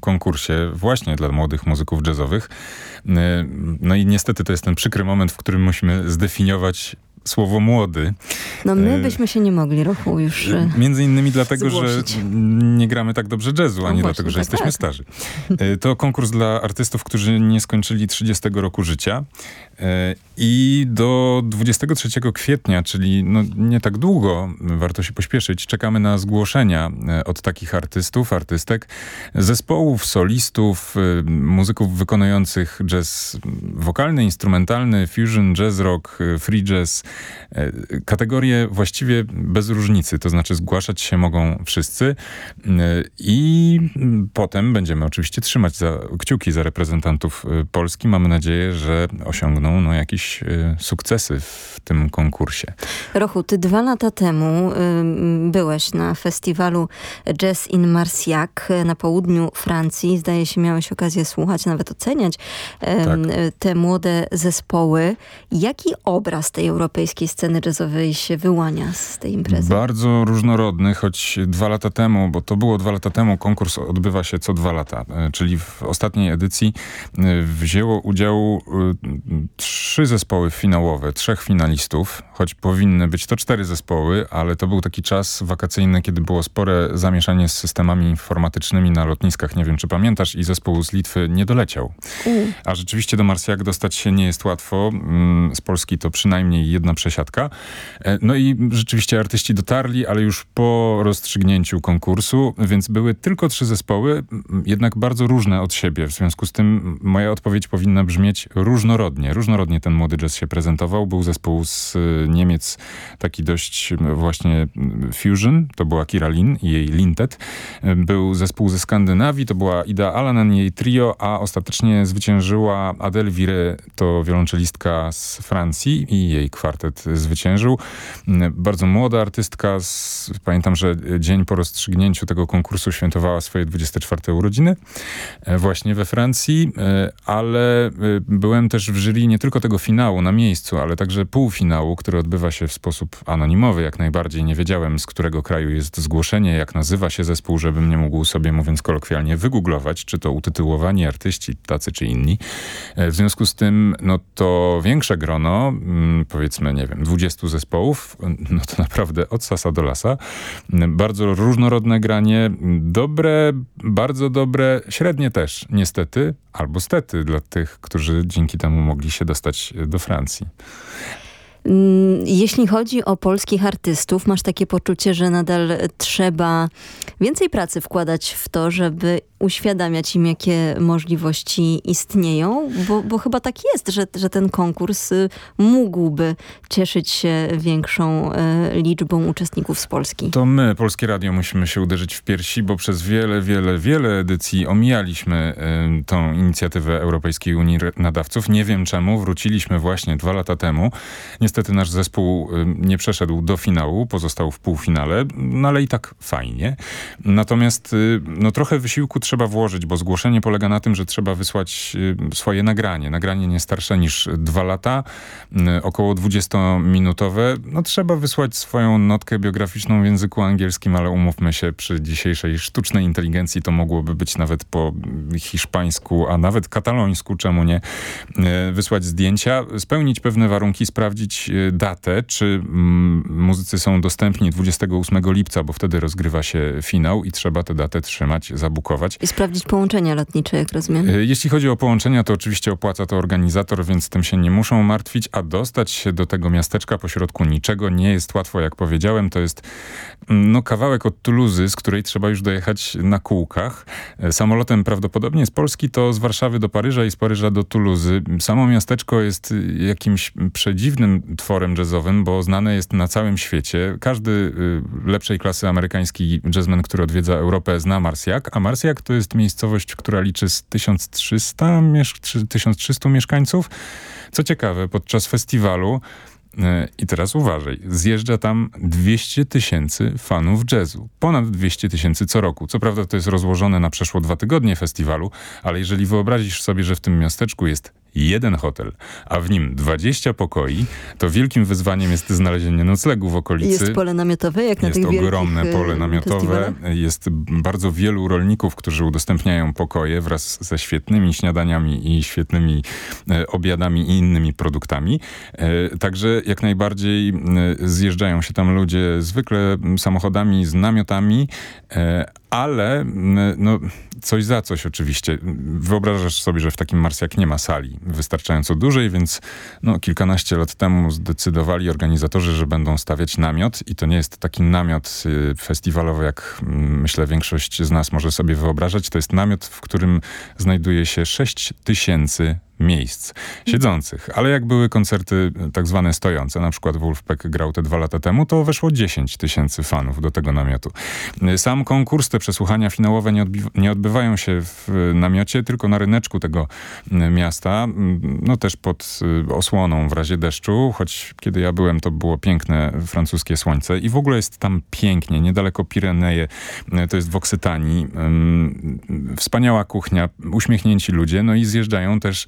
konkursie właśnie dla młodych muzyków jazzowych. No i niestety to jest ten przykry moment, w którym musimy zdefiniować słowo młody. No my E, byśmy się nie mogli ruchu już... y, Między innymi dlatego, zgłosić. że nie gramy tak dobrze jazzu, a No nie właśnie, dlatego, że tak, jesteśmy tak. starzy. E, To konkurs dla artystów, którzy nie skończyli 30 roku życia. E, I do 23 kwietnia, czyli no nie tak długo, warto się pośpieszyć, czekamy na zgłoszenia e, od takich artystów, artystek, zespołów, solistów, e, muzyków wykonujących jazz wokalny, instrumentalny, fusion, jazz rock, free jazz. Kategorie właściwie bez różnicy, to znaczy zgłaszać się mogą wszyscy i potem będziemy oczywiście trzymać za, kciuki za reprezentantów Polski. Mamy nadzieję, że osiągną no, jakieś e, sukcesy w tym konkursie. Rochu, ty dwa lata temu ym, byłeś na festiwalu Jazz in Marciac y, na południu Francji. Zdaje się, miałeś okazję słuchać, nawet oceniać ym, Tak. y, te młode zespoły. Jaki obraz tej europejskiej sceny jazzowej się wyłania z tej imprezy? Bardzo różnorodny, choć dwa lata temu, bo to było dwa lata temu, konkurs odbywa się co dwa lata, e, czyli w ostatniej edycji e, wzięło udział trzy zespoły finałowe, trzech finalistów, choć powinny być to cztery zespoły, ale to był taki czas wakacyjny, kiedy było spore zamieszanie z systemami informatycznymi na lotniskach, nie wiem czy pamiętasz, i zespół z Litwy nie doleciał. A rzeczywiście do Marsjak dostać się nie jest łatwo. Mm, Z Polski to przynajmniej jedna przesiadka. E, No i rzeczywiście artyści dotarli, ale już po rozstrzygnięciu konkursu, więc były tylko trzy zespoły, m, jednak bardzo różne od siebie. W związku z tym moja odpowiedź powinna brzmieć różnorodnie. Różnorodnie ten młody jazz się prezentował. Był zespół z Niemiec, taki dość właśnie fusion, to była Kira Lin i jej Lintet. Y, Był zespół ze Skandynawii, to była Ida Alanen jej trio, a ostatecznie zwyciężyła Adele Vire, to wiolonczelistka z Francji i jej kwartet zwyciężył. Bardzo młoda artystka, z, pamiętam, że dzień po rozstrzygnięciu tego konkursu świętowała swoje 24 urodziny e, właśnie we Francji, e, ale e, byłem też w jury nie tylko tego finału na miejscu, ale także półfinału, który odbywa się w sposób anonimowy jak najbardziej. Nie wiedziałem, z którego kraju jest zgłoszenie, jak nazywa się zespół, żebym nie mógł sobie, mówiąc kolokwialnie, wygooglować, czy to utytułowani artyści, tacy czy inni. E, W związku z tym, no to większe grono, mm, powiedzmy, nie wiem, 20 zespołów, no to naprawdę od sasa do lasa. Bardzo różnorodne granie, dobre, bardzo dobre, średnie też, niestety, albo stety dla tych, którzy dzięki temu mogli się dostać do Francji. Mm, Jeśli chodzi o polskich artystów, masz takie poczucie, że nadal trzeba więcej pracy wkładać w to, żeby uświadamiać im, jakie możliwości istnieją, bo, bo chyba tak jest, że, że ten konkurs y, mógłby cieszyć się większą y, liczbą uczestników z Polski. To my, Polskie Radio, musimy się uderzyć w piersi, bo przez wiele, wiele, wiele edycji omijaliśmy y, tą inicjatywę Europejskiej Unii Nadawców. Nie wiem czemu, wróciliśmy właśnie dwa lata temu. Niestety nasz zespół nie przeszedł do finału, pozostał w półfinale, no ale i tak fajnie. Natomiast no, trochę wysiłku trzeba włożyć, bo zgłoszenie polega na tym, że trzeba wysłać y, swoje nagranie. Nagranie nie starsze niż dwa lata, y, około 20-minutowe. No trzeba wysłać swoją notkę biograficzną w języku angielskim, ale umówmy się, przy dzisiejszej sztucznej inteligencji to mogłoby być nawet po hiszpańsku, a nawet katalońsku, czemu nie, y, wysłać zdjęcia, spełnić pewne warunki, sprawdzić datę, czy mm, muzycy są dostępni 28 lipca, bo wtedy rozgrywa się finał i trzeba tę datę trzymać, zabukować. I sprawdzić połączenia lotnicze, jak rozumiem. E, jeśli chodzi o połączenia, to oczywiście opłaca to organizator, więc tym się nie muszą martwić, a dostać się do tego miasteczka pośrodku niczego nie jest łatwo, jak powiedziałem. To jest mm, no, kawałek od Tuluzy, z której trzeba już dojechać na kółkach. E, samolotem prawdopodobnie z Polski to z Warszawy do Paryża i z Paryża do Tuluzy. Samo miasteczko jest jakimś przedziwnym tworem jazzowym, bo znane jest na całym świecie. Każdy y, lepszej klasy amerykański jazzman, który odwiedza Europę, zna Marsjak, a Marsjak to jest miejscowość, która liczy z 1300, 1300 mieszkańców. Co ciekawe, podczas festiwalu y, i teraz uważaj, zjeżdża tam 200 tysięcy fanów jazzu. Ponad 200 tysięcy co roku. Co prawda to jest rozłożone na przeszło dwa tygodnie festiwalu, ale jeżeli wyobrazisz sobie, że w tym miasteczku jest jeden hotel, a w nim 20 pokoi, to wielkim wyzwaniem jest znalezienie noclegu w okolicy. Jest pole namiotowe, jak na Jest tych ogromne wielkich, pole namiotowe. Jest bardzo wielu rolników, którzy udostępniają pokoje wraz ze świetnymi śniadaniami i świetnymi e, obiadami i innymi produktami. E, także jak najbardziej e, zjeżdżają się tam ludzie zwykle samochodami z namiotami, e, ale no, coś za coś oczywiście. Wyobrażasz sobie, że w takim Marsjak nie ma sali wystarczająco dużej, więc no, kilkanaście lat temu zdecydowali organizatorzy, że będą stawiać namiot i to nie jest taki namiot y, festiwalowy, jak mm, myślę większość z nas może sobie wyobrażać. To jest namiot, w którym znajduje się 6 tysięcy miejsc siedzących. Ale jak były koncerty tak zwane stojące, na przykład Wolfpack grał te dwa lata temu, to weszło 10 tysięcy fanów do tego namiotu. Sam konkurs, te przesłuchania finałowe nie, nie odbywają się w namiocie, tylko na ryneczku tego miasta. No też pod osłoną w razie deszczu, choć kiedy ja byłem, to było piękne francuskie słońce i w ogóle jest tam pięknie, niedaleko Pireneje, to jest w Oksytanii. Wspaniała kuchnia, uśmiechnięci ludzie, no i zjeżdżają też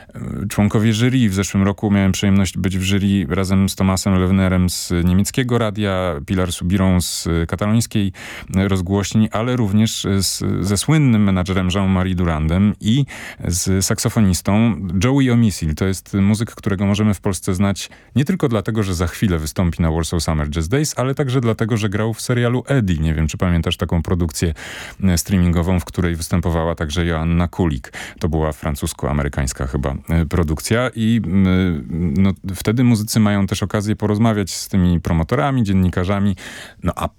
członkowie jury. W zeszłym roku miałem przyjemność być w jury razem z Tomasem Lewnerem z niemieckiego radia, Pilar Subirą z katalońskiej rozgłośni, ale również z, ze słynnym menadżerem Jean-Marie Durandem i z saksofonistą Joey Omisil. To jest muzyk, którego możemy w Polsce znać nie tylko dlatego, że za chwilę wystąpi na Warsaw Summer Jazz Days, ale także dlatego, że grał w serialu Eddie. Nie wiem, czy pamiętasz taką produkcję streamingową, w której występowała także Joanna Kulik. To była francusko-amerykańska chyba produkcja i no, wtedy muzycy mają też okazję porozmawiać z tymi promotorami, dziennikarzami, no a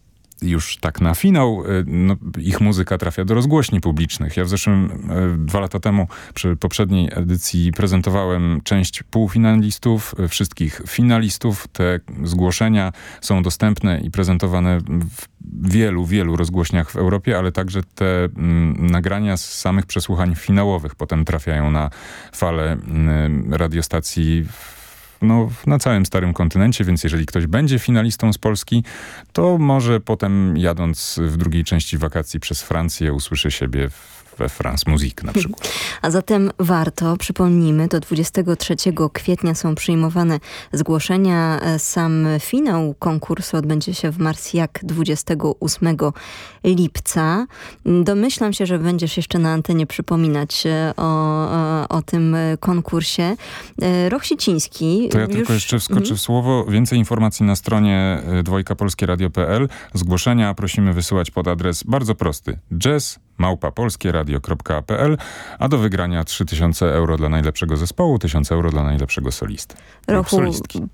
już tak na finał e, no, ich muzyka trafia do rozgłośni publicznych. Ja w zeszłym, e, dwa lata temu, przy poprzedniej edycji prezentowałem część półfinalistów, wszystkich finalistów. Te zgłoszenia są dostępne i prezentowane w wielu, wielu rozgłośniach w Europie, ale także te mm, nagrania z samych przesłuchań finałowych potem trafiają na fale mm, radiostacji no, na całym starym kontynencie, więc jeżeli ktoś będzie finalistą z Polski, to może potem jadąc w drugiej części wakacji przez Francję usłyszy siebie w we France Musique na przykład. <laughs> A zatem warto, przypomnijmy, do 23 kwietnia są przyjmowane zgłoszenia. Sam finał konkursu odbędzie się w Marsjak 28 lipca. Domyślam się, że będziesz jeszcze na antenie przypominać e, o, o, o tym konkursie. E, Roch Siciński. To ja już... tylko jeszcze wskoczę mhm. w słowo. Więcej informacji na stronie e, dwojkapolskieradio.pl. Zgłoszenia prosimy wysyłać pod adres bardzo prosty. jazz małpapolskieradio.pl, a do wygrania 3000 euro dla najlepszego zespołu, 1000 euro dla najlepszego solisty. Rochu,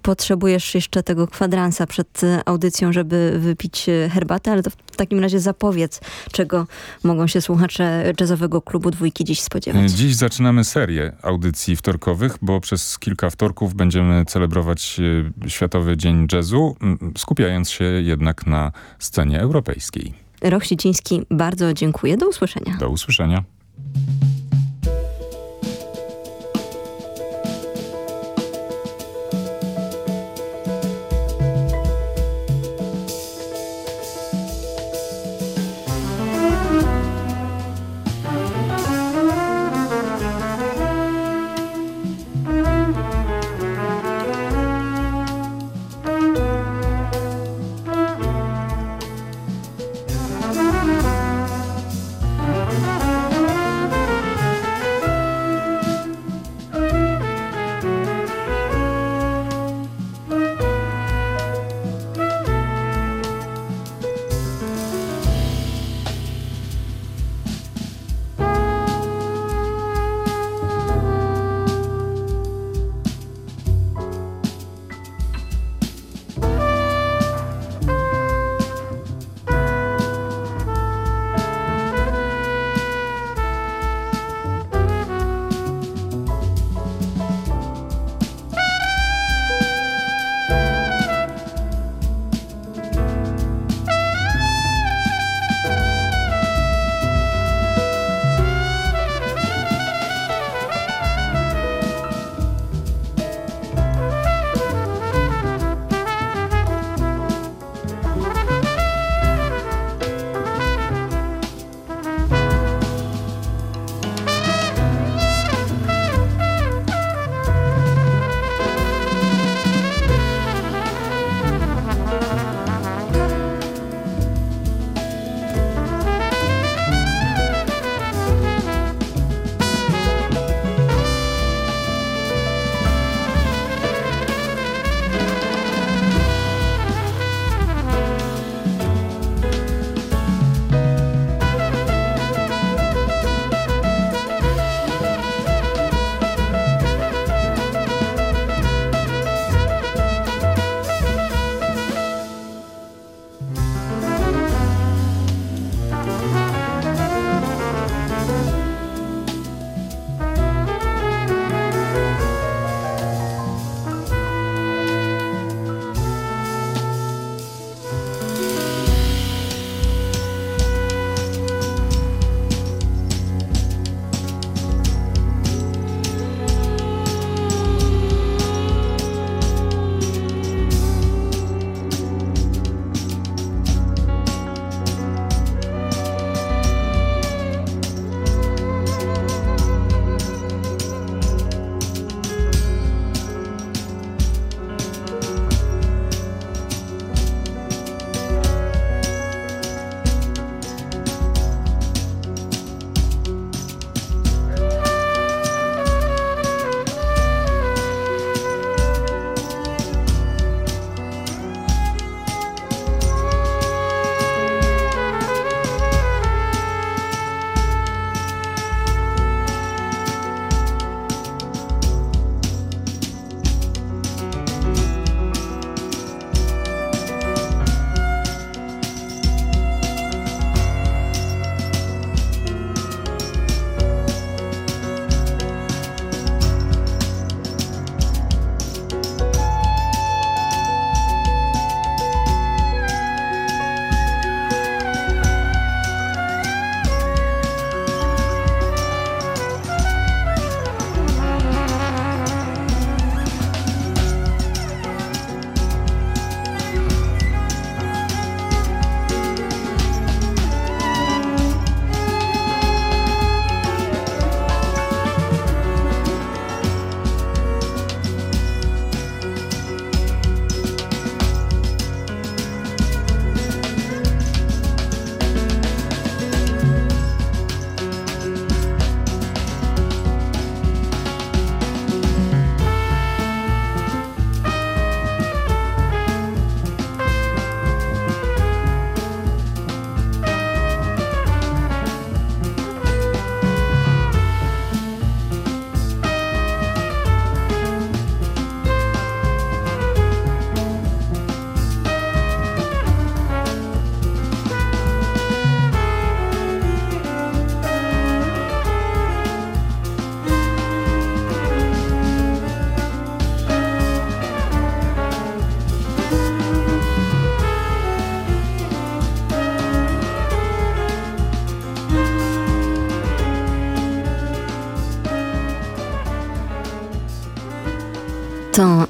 potrzebujesz jeszcze tego kwadransa przed e, audycją, żeby wypić e, herbatę, ale to w takim razie zapowiedz, czego mogą się słuchacze jazzowego klubu Dwójki dziś spodziewać. Dziś zaczynamy serię audycji wtorkowych, bo przez kilka wtorków będziemy celebrować e, Światowy Dzień Jazzu, skupiając się jednak na scenie europejskiej. Roch Siciński, bardzo dziękuję. Do usłyszenia. Do usłyszenia.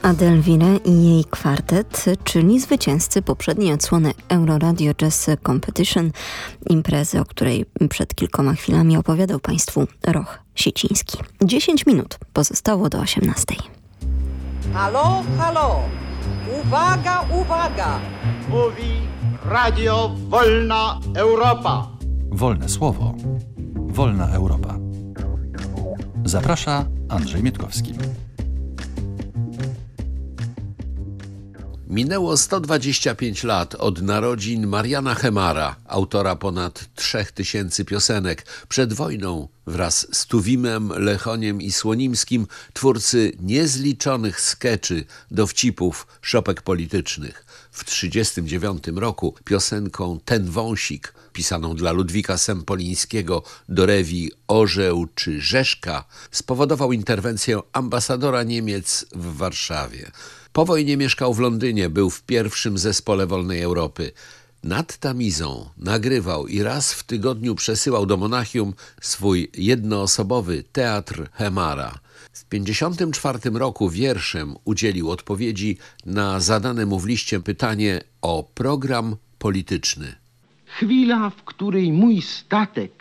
Adelwire i jej kwartet, czyli zwycięzcy poprzedniej odsłony Euroradio Jazz Competition, imprezy, o której przed kilkoma chwilami opowiadał Państwu Roch Sieciński. 10 minut pozostało do 18. Halo, halo! Uwaga, uwaga! Mówi Radio Wolna Europa. Wolne słowo. Wolna Europa. Zaprasza Andrzej Mietkowski. Minęło 125 lat od narodzin Mariana Hemara, autora ponad 3000 piosenek. Przed wojną wraz z Tuwimem, Lechoniem i Słonimskim twórcy niezliczonych skeczy, dowcipów, szopek politycznych. W 1939 roku piosenką Ten wąsik, pisaną dla Ludwika Sempolińskiego do rewi Orzeł czy Rzeszka, spowodował interwencję ambasadora Niemiec w Warszawie. Po wojnie mieszkał w Londynie, był w pierwszym zespole Wolnej Europy. Nad Tamizą nagrywał i raz w tygodniu przesyłał do Monachium swój jednoosobowy teatr Hemara. W 1954 roku wierszem udzielił odpowiedzi na zadane mu w liście pytanie o program polityczny. Chwila, w której mój statek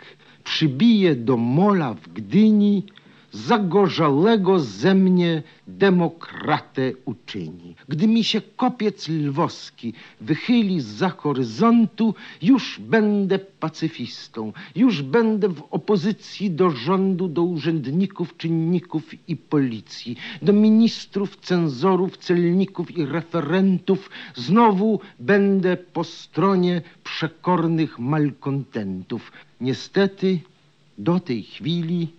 przybije do mola w Gdyni, zagorzałego ze mnie demokratę uczyni. Gdy mi się kopiec lwowski wychyli za horyzontu, już będę pacyfistą, już będę w opozycji do rządu, do urzędników, czynników i policji, do ministrów, cenzorów, celników i referentów. Znowu będę po stronie przekornych malkontentów. Niestety do tej chwili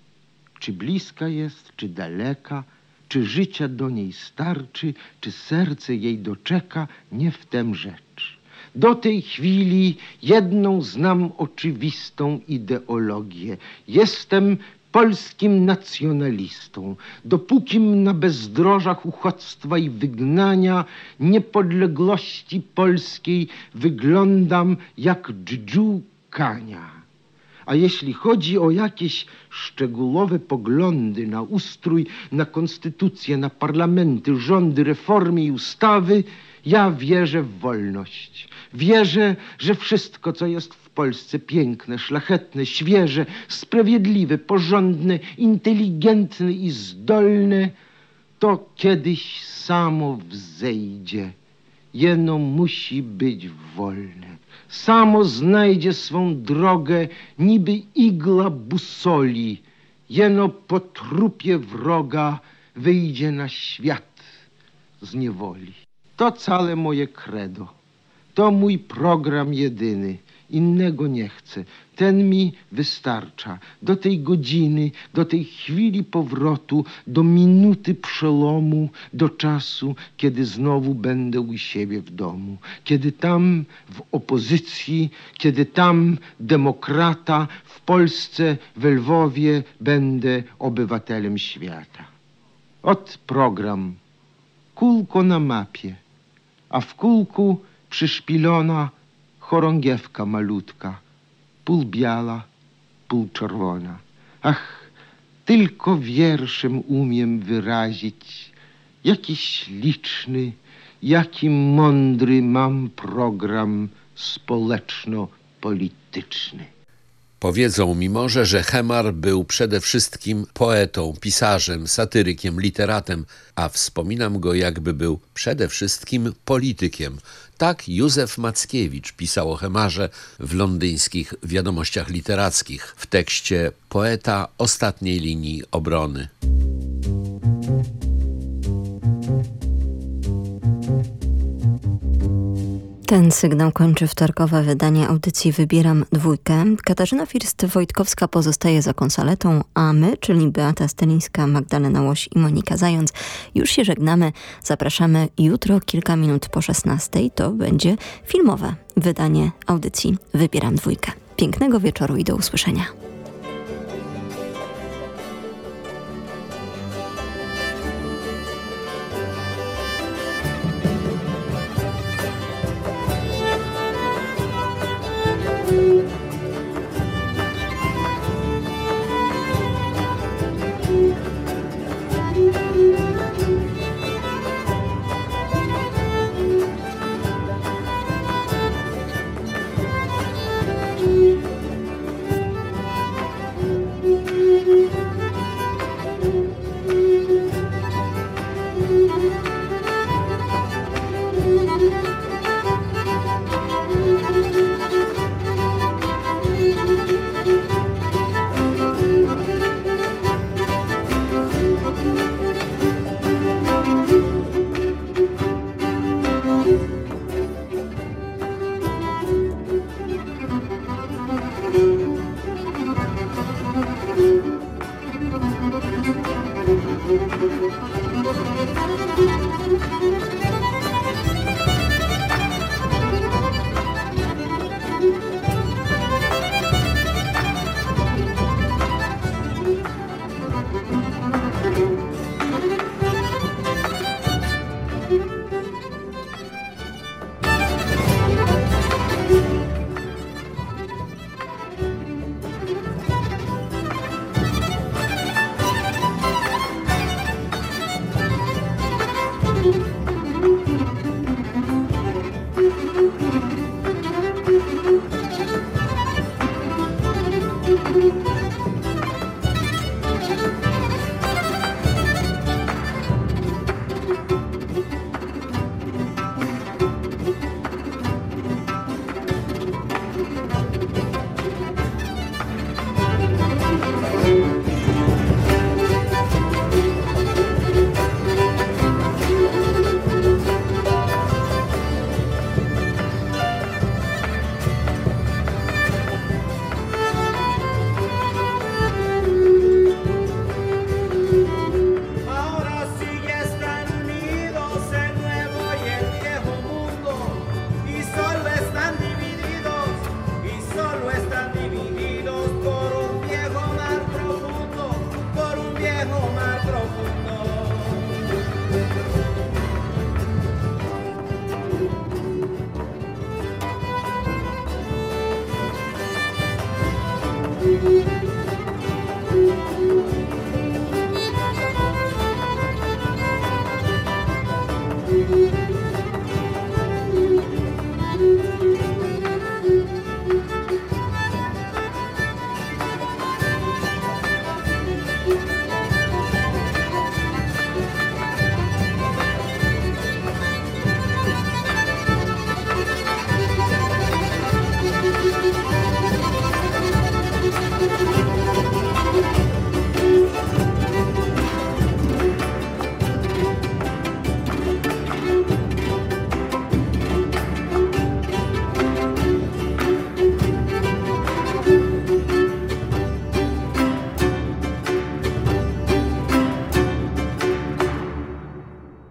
czy bliska jest, czy daleka, czy życia do niej starczy, czy serce jej doczeka, nie w tem rzecz. Do tej chwili jedną znam oczywistą ideologię. Jestem polskim nacjonalistą. Dopókim na bezdrożach uchodźstwa i wygnania niepodległości polskiej wyglądam jak dżdżu kania. A jeśli chodzi o jakieś szczegółowe poglądy na ustrój, na konstytucję, na parlamenty, rządy, reformy i ustawy, ja wierzę w wolność. Wierzę, że wszystko, co jest w Polsce piękne, szlachetne, świeże, sprawiedliwe, porządne, inteligentne i zdolne, to kiedyś samo wzejdzie. Jeno musi być wolne samo znajdzie swą drogę, niby igla busoli, jeno po trupie wroga wyjdzie na świat z niewoli. To całe moje credo, to mój program jedyny, innego nie chcę. Ten mi wystarcza. Do tej godziny, do tej chwili powrotu, do minuty przelomu, do czasu, kiedy znowu będę u siebie w domu. Kiedy tam w opozycji, kiedy tam demokrata, w Polsce, w Lwowie będę obywatelem świata. Ot program. Kulko na mapie, a w kulku przyszpilona chorągiewka malutka pół biała, pół czerwona. Ach, tylko wierszem umiem wyrazić, jaki śliczny, jaki mądry mam program społeczno-polityczny. Powiedzą mi może, że Hemar był przede wszystkim poetą, pisarzem, satyrykiem, literatem, a wspominam go jakby był przede wszystkim politykiem. Tak Józef Mackiewicz pisał o Hemarze w londyńskich wiadomościach literackich w tekście Poeta ostatniej linii obrony. Ten sygnał kończy wtorkowe wydanie audycji Wybieram dwójkę. Katarzyna First-Wojtkowska pozostaje za konsoletą, a my, czyli Beata Stelińska, Magdalena Łoś i Monika Zając, już się żegnamy. Zapraszamy jutro, kilka minut po 16. To będzie filmowe wydanie audycji Wybieram dwójkę. Pięknego wieczoru i do usłyszenia.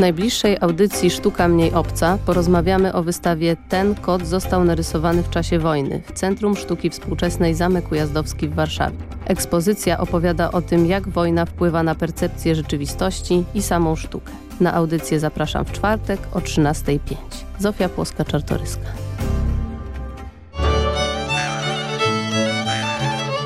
W najbliższej audycji Sztuka Mniej Obca porozmawiamy o wystawie Ten kot został narysowany w czasie wojny w Centrum Sztuki Współczesnej Zamek Ujazdowski w Warszawie. Ekspozycja opowiada o tym, jak wojna wpływa na percepcję rzeczywistości i samą sztukę. Na audycję zapraszam w czwartek o 13.05. Zofia Płoska-Czartoryska.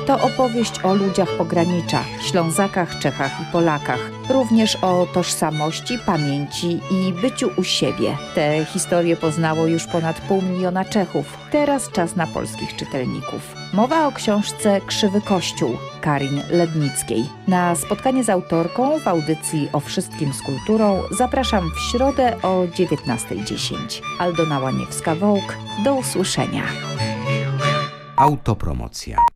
To opowieść o ludziach pogranicza, Ślązakach, Czechach i Polakach. Również o tożsamości, pamięci i byciu u siebie. Te historie poznało już ponad pół miliona Czechów. Teraz czas na polskich czytelników. Mowa o książce Krzywy Kościół Karin Lednickiej. Na spotkanie z autorką w audycji o wszystkim z kulturą zapraszam w środę o 19.10. Aldona Łaniewska-Wołk. Do usłyszenia. Autopromocja.